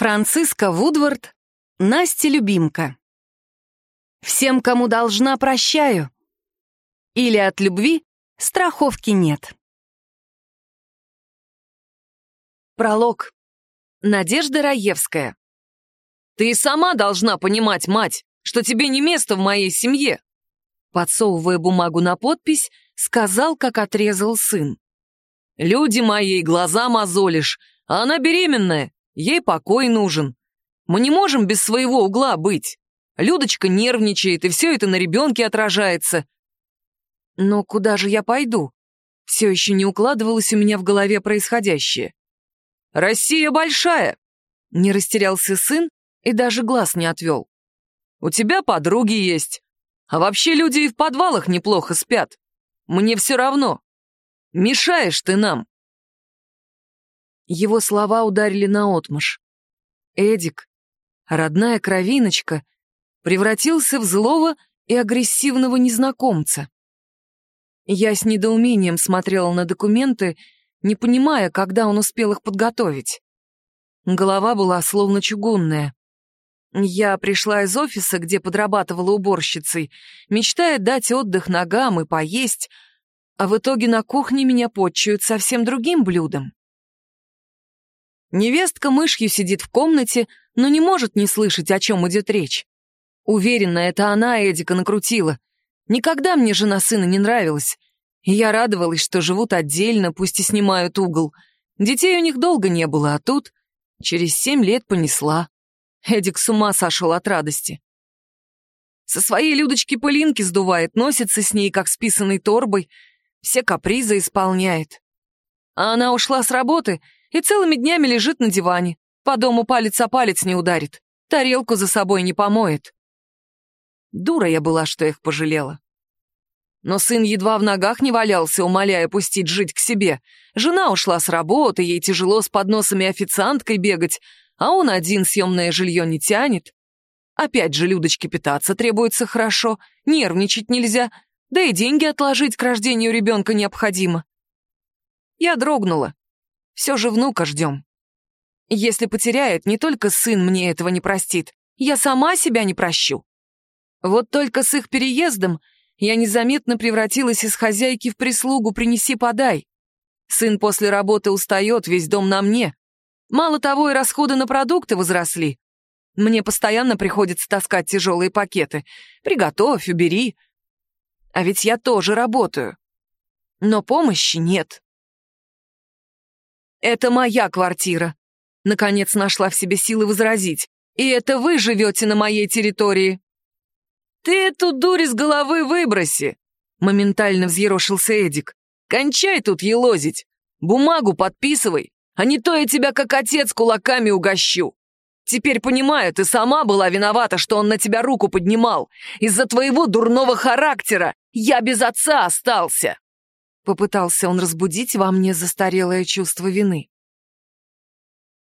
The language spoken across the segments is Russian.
Франциска Вудвард, Настя Любимка. Всем, кому должна, прощаю. Или от любви страховки нет. Пролог. Надежда Раевская. «Ты сама должна понимать, мать, что тебе не место в моей семье!» Подсовывая бумагу на подпись, сказал, как отрезал сын. «Люди мои, глаза мозолишь, а она беременная, ей покой нужен. Мы не можем без своего угла быть. Людочка нервничает, и все это на ребенке отражается. Но куда же я пойду? Все еще не укладывалось у меня в голове происходящее. «Россия большая!» Не растерялся сын и даже глаз не отвел. «У тебя подруги есть. А вообще люди и в подвалах неплохо спят. Мне все равно. Мешаешь ты нам!» Его слова ударили наотмашь. Эдик, родная кровиночка, превратился в злого и агрессивного незнакомца. Я с недоумением смотрела на документы, не понимая, когда он успел их подготовить. Голова была словно чугунная. Я пришла из офиса, где подрабатывала уборщицей, мечтая дать отдых ногам и поесть, а в итоге на кухне меня подчуют совсем другим блюдом. Невестка мышью сидит в комнате, но не может не слышать, о чем идет речь. Уверена, это она Эдика накрутила. Никогда мне жена сына не нравилась. И я радовалась, что живут отдельно, пусть и снимают угол. Детей у них долго не было, а тут через семь лет понесла. Эдик с ума сошел от радости. Со своей Людочки пылинки сдувает, носится с ней, как с писаной торбой, все капризы исполняет. А она ушла с работы — и целыми днями лежит на диване. По дому палец о палец не ударит, тарелку за собой не помоет. Дура я была, что их пожалела. Но сын едва в ногах не валялся, умоляя пустить жить к себе. Жена ушла с работы, ей тяжело с подносами официанткой бегать, а он один съемное жилье не тянет. Опять же, Людочке питаться требуется хорошо, нервничать нельзя, да и деньги отложить к рождению ребенка необходимо. Я дрогнула. Все же внука ждем. Если потеряет, не только сын мне этого не простит, я сама себя не прощу. Вот только с их переездом я незаметно превратилась из хозяйки в прислугу «принеси-подай». Сын после работы устает, весь дом на мне. Мало того, и расходы на продукты возросли. Мне постоянно приходится таскать тяжелые пакеты. Приготовь, убери. А ведь я тоже работаю. Но помощи нет. «Это моя квартира», — наконец нашла в себе силы возразить. «И это вы живете на моей территории». «Ты эту дурь из головы выброси», — моментально взъерошился Эдик. «Кончай тут елозить. Бумагу подписывай, а не то я тебя как отец кулаками угощу. Теперь понимаю, ты сама была виновата, что он на тебя руку поднимал. Из-за твоего дурного характера я без отца остался». Попытался он разбудить во мне застарелое чувство вины.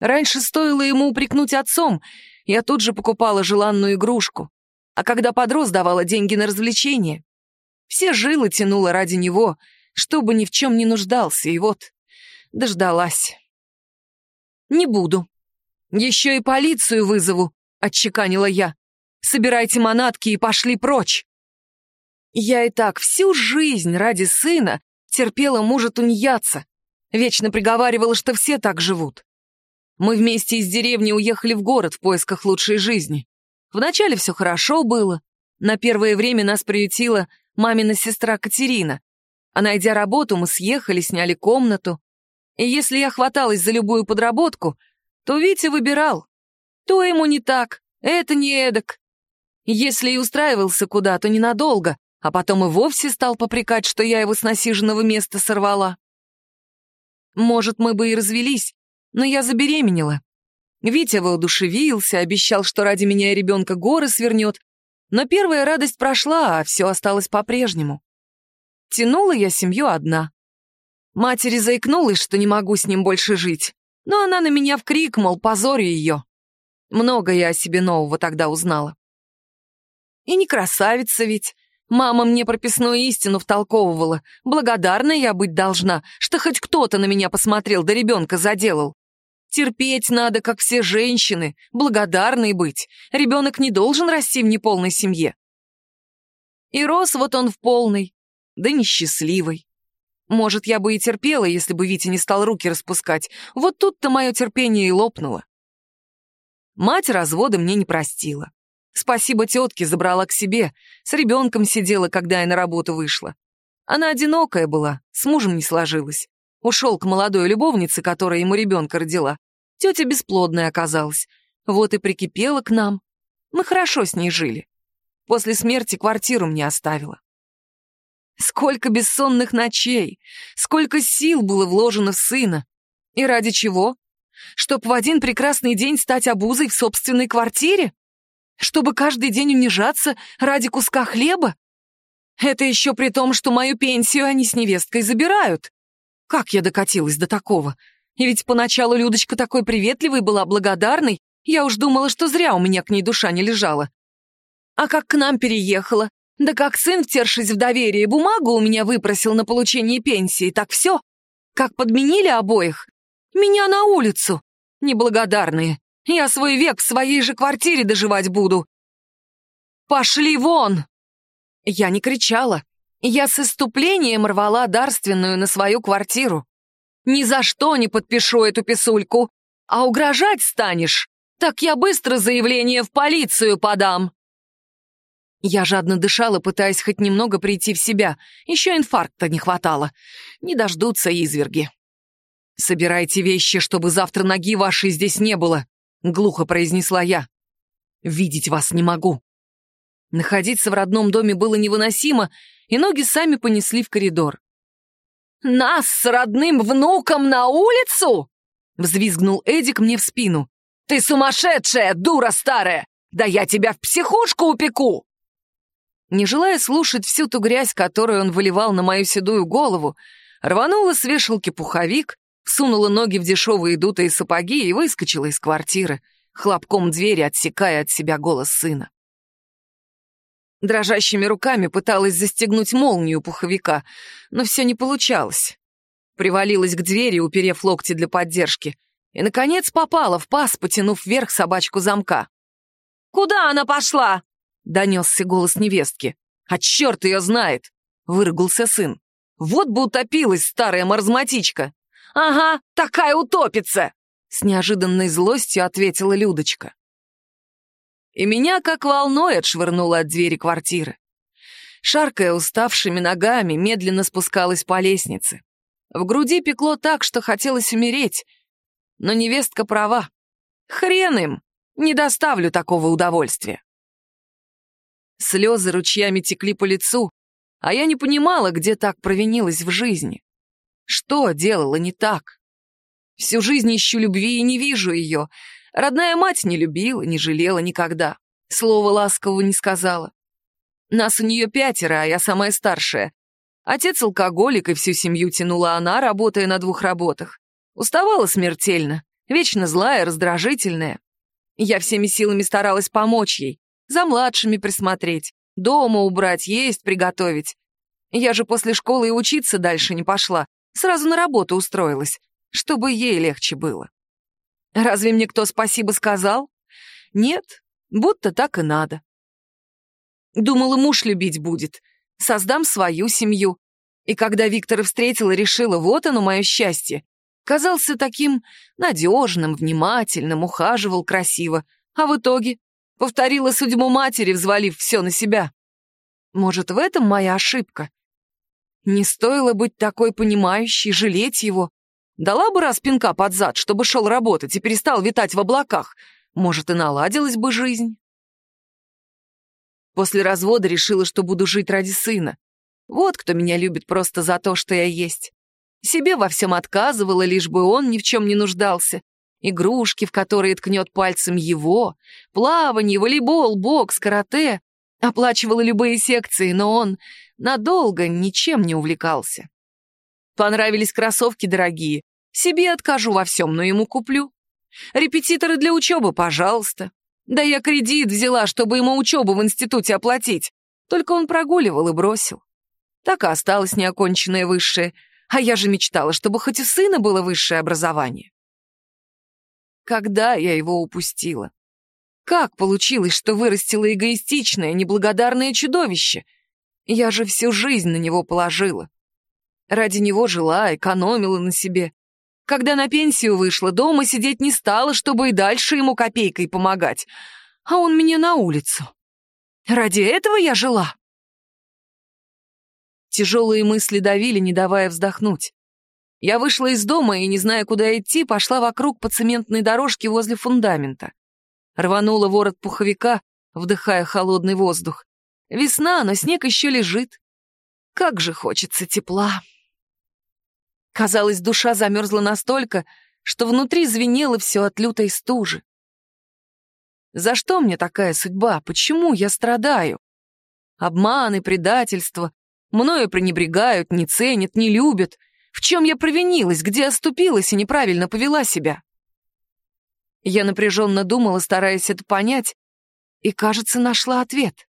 Раньше стоило ему упрекнуть отцом, я тут же покупала желанную игрушку, а когда подрос, давала деньги на развлечения. Все жилы тянула ради него, чтобы ни в чем не нуждался, и вот дождалась. «Не буду. Еще и полицию вызову», — отчеканила я. «Собирайте манатки и пошли прочь». Я и так всю жизнь ради сына терпела мужа тунеядца. Вечно приговаривала, что все так живут. Мы вместе из деревни уехали в город в поисках лучшей жизни. Вначале все хорошо было. На первое время нас приютила мамина сестра Катерина. А найдя работу, мы съехали, сняли комнату. И если я хваталась за любую подработку, то Витя выбирал. То ему не так, это не эдак. Если и устраивался куда, то ненадолго, а потом и вовсе стал попрекать, что я его с насиженного места сорвала. Может, мы бы и развелись, но я забеременела. Витя воодушевился, обещал, что ради меня и ребенка горы свернет, но первая радость прошла, а все осталось по-прежнему. Тянула я семью одна. Матери заикнулась, что не могу с ним больше жить, но она на меня в крик, мол, позорю ее. Много я о себе нового тогда узнала. И не красавица ведь, Мама мне прописную истину втолковывала. Благодарна я быть должна, что хоть кто-то на меня посмотрел, да ребенка заделал. Терпеть надо, как все женщины, благодарной быть. Ребенок не должен расти в неполной семье. И рос вот он в полной, да несчастливой. Может, я бы и терпела, если бы Витя не стал руки распускать. Вот тут-то мое терпение и лопнуло. Мать развода мне не простила. Спасибо тетке, забрала к себе. С ребенком сидела, когда я на работу вышла. Она одинокая была, с мужем не сложилась. Ушел к молодой любовнице, которая ему ребенка родила. Тетя бесплодная оказалась. Вот и прикипела к нам. Мы хорошо с ней жили. После смерти квартиру мне оставила. Сколько бессонных ночей, сколько сил было вложено в сына. И ради чего? Чтоб в один прекрасный день стать обузой в собственной квартире? Чтобы каждый день унижаться ради куска хлеба? Это еще при том, что мою пенсию они с невесткой забирают. Как я докатилась до такого? И ведь поначалу Людочка такой приветливой была, благодарной. Я уж думала, что зря у меня к ней душа не лежала. А как к нам переехала, да как сын, втершись в доверие, бумагу у меня выпросил на получение пенсии, так все. Как подменили обоих. Меня на улицу. Неблагодарные. Я свой век в своей же квартире доживать буду. Пошли вон! Я не кричала. Я с иступлением рвала дарственную на свою квартиру. Ни за что не подпишу эту писульку. А угрожать станешь, так я быстро заявление в полицию подам. Я жадно дышала, пытаясь хоть немного прийти в себя. Еще инфаркта не хватало. Не дождутся изверги. «Собирайте вещи, чтобы завтра ноги вашей здесь не было», — глухо произнесла я. «Видеть вас не могу». Находиться в родном доме было невыносимо, и ноги сами понесли в коридор. «Нас с родным внуком на улицу?» — взвизгнул Эдик мне в спину. «Ты сумасшедшая, дура старая! Да я тебя в психушку упеку!» Не желая слушать всю ту грязь, которую он выливал на мою седую голову, рванула с вешалки пуховик, всунула ноги в дешевые дутые сапоги и выскочила из квартиры, хлопком двери отсекая от себя голос сына. Дрожащими руками пыталась застегнуть молнию пуховика, но все не получалось. Привалилась к двери, уперев локти для поддержки, и, наконец, попала в паз, потянув вверх собачку замка. «Куда она пошла?» донесся голос невестки. «А черт ее знает!» — выругался сын. «Вот бы утопилась старая маразматичка!» «Ага, такая утопится!» — с неожиданной злостью ответила Людочка. И меня как волной отшвырнуло от двери квартиры. Шаркая уставшими ногами, медленно спускалась по лестнице. В груди пекло так, что хотелось умереть. Но невестка права. Хрен им, не доставлю такого удовольствия. Слезы ручьями текли по лицу, а я не понимала, где так провинилась в жизни. Что делала не так? Всю жизнь ищу любви и не вижу ее. Родная мать не любила, не жалела никогда. Слова ласкового не сказала. Нас у нее пятеро, а я самая старшая. Отец алкоголик, и всю семью тянула она, работая на двух работах. Уставала смертельно, вечно злая, раздражительная. Я всеми силами старалась помочь ей, за младшими присмотреть, дома убрать, есть приготовить. Я же после школы и учиться дальше не пошла, сразу на работу устроилась, чтобы ей легче было. Разве мне кто спасибо сказал? Нет, будто так и надо. Думала, муж любить будет, создам свою семью. И когда Виктора встретила, решила, вот оно мое счастье. Казался таким надежным, внимательным, ухаживал красиво. А в итоге Повторила судьбу матери, взвалив все на себя. Может, в этом моя ошибка? Не стоило быть такой понимающей, жалеть его. Дала бы раз пинка под зад, чтобы шел работать и перестал витать в облаках. Может, и наладилась бы жизнь. После развода решила, что буду жить ради сына. Вот кто меня любит просто за то, что я есть. Себе во всем отказывала, лишь бы он ни в чем не нуждался игрушки, в которые ткнет пальцем его, плавание, волейбол, бокс, карате. Оплачивала любые секции, но он надолго ничем не увлекался. Понравились кроссовки дорогие. Себе откажу во всем, но ему куплю. Репетиторы для учебы, пожалуйста. Да я кредит взяла, чтобы ему учебу в институте оплатить. Только он прогуливал и бросил. Так и осталось неоконченное высшее. А я же мечтала, чтобы хоть у сына было высшее образование. Когда я его упустила? Как получилось, что вырастила эгоистичное, неблагодарное чудовище? Я же всю жизнь на него положила. Ради него жила, экономила на себе. Когда на пенсию вышла, дома сидеть не стала, чтобы и дальше ему копейкой помогать. А он мне на улицу. Ради этого я жила. Тяжелые мысли давили, не давая вздохнуть. Я вышла из дома и, не зная, куда идти, пошла вокруг по цементной дорожке возле фундамента. Рванула ворот пуховика, вдыхая холодный воздух. Весна, но снег еще лежит. Как же хочется тепла. Казалось, душа замерзла настолько, что внутри звенело все от лютой стужи. За что мне такая судьба? Почему я страдаю? Обманы, предательство. Мною пренебрегают, не ценят, не любят. В чем я провинилась, где оступилась и неправильно повела себя? Я напряженно думала, стараясь это понять, и, кажется, нашла ответ.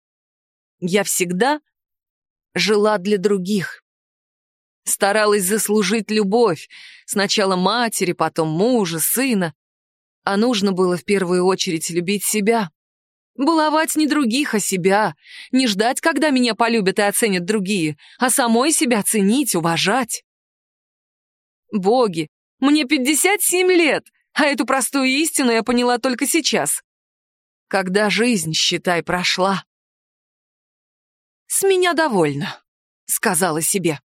Я всегда жила для других. Старалась заслужить любовь, сначала матери, потом мужа, сына. А нужно было в первую очередь любить себя. Баловать не других, а себя. Не ждать, когда меня полюбят и оценят другие, а самой себя ценить, уважать. Боги, мне 57 лет, а эту простую истину я поняла только сейчас. Когда жизнь, считай, прошла. «С меня довольно», — сказала себе.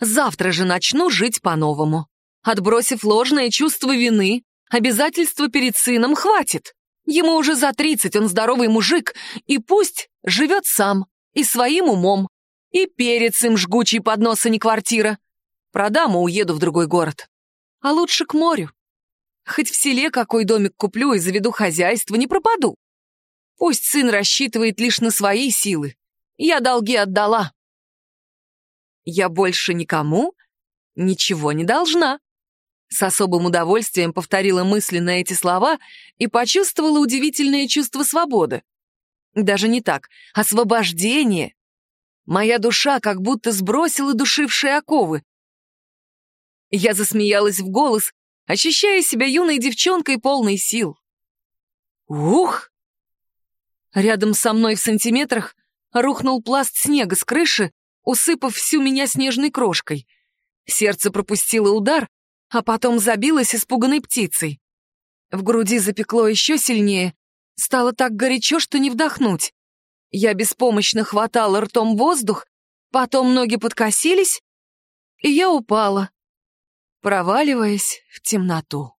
«Завтра же начну жить по-новому. Отбросив ложное чувство вины, обязательства перед сыном хватит. Ему уже за тридцать, он здоровый мужик, и пусть живет сам, и своим умом, и перец им жгучий под нос, а не квартира. Продам и уеду в другой город. А лучше к морю. Хоть в селе какой домик куплю и заведу хозяйство, не пропаду. Пусть сын рассчитывает лишь на свои силы. Я долги отдала. Я больше никому ничего не должна. С особым удовольствием повторила мысленно эти слова и почувствовала удивительное чувство свободы. Даже не так, освобождение. Моя душа как будто сбросила душившие оковы. Я засмеялась в голос, ощущая себя юной девчонкой полной сил. Ух! Рядом со мной в сантиметрах рухнул пласт снега с крыши, усыпав всю меня снежной крошкой. Сердце пропустило удар, а потом забилось испуганной птицей. В груди запекло еще сильнее, стало так горячо, что не вдохнуть. Я беспомощно хватала ртом воздух, потом ноги подкосились, и я упала, проваливаясь в темноту.